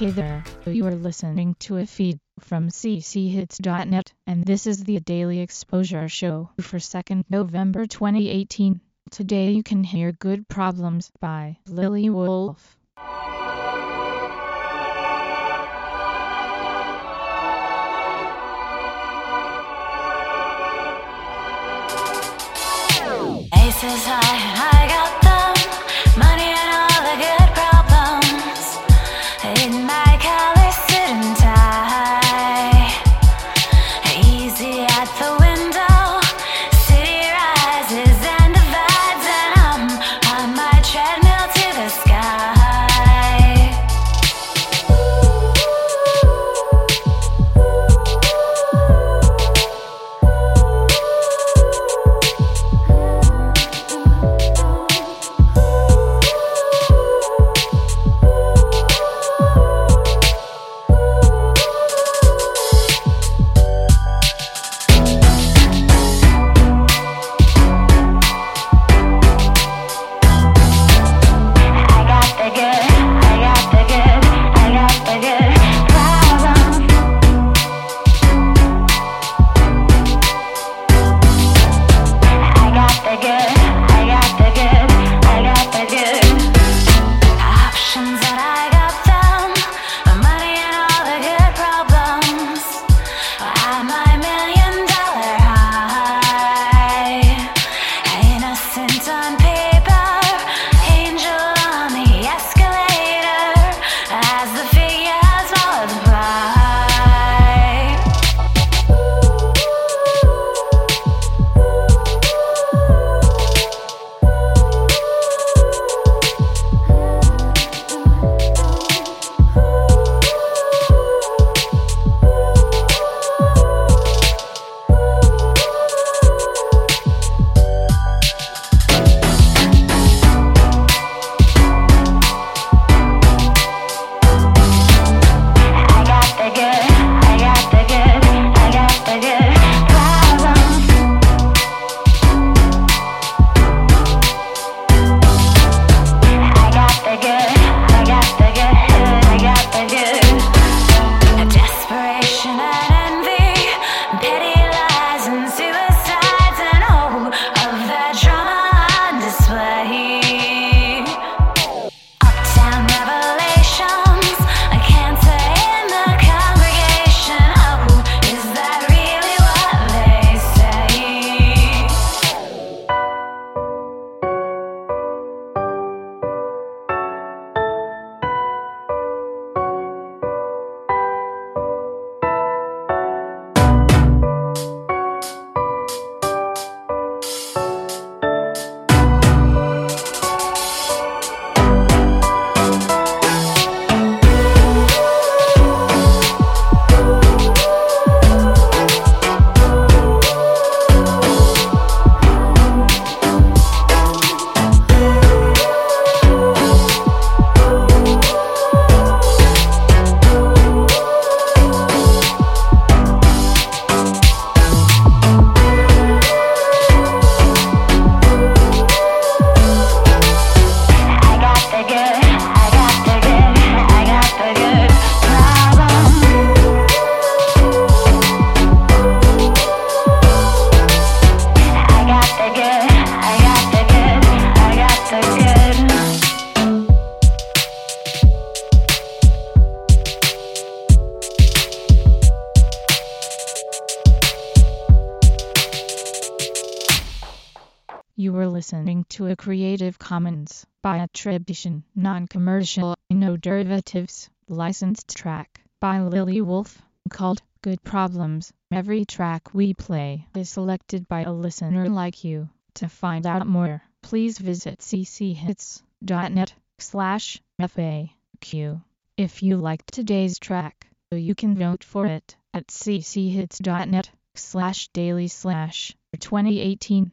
Hey there, you are listening to a feed from cchits.net, and this is the Daily Exposure Show for 2nd November 2018. Today you can hear Good Problems by Lily Wolf. Aces high, listening to a Creative Commons by attribution, non-commercial, no derivatives, licensed track by Lily Wolf called Good Problems. Every track we play is selected by a listener like you. To find out more, please visit cchits.net slash FAQ. If you liked today's track, you can vote for it at cchits.net slash daily slash 2018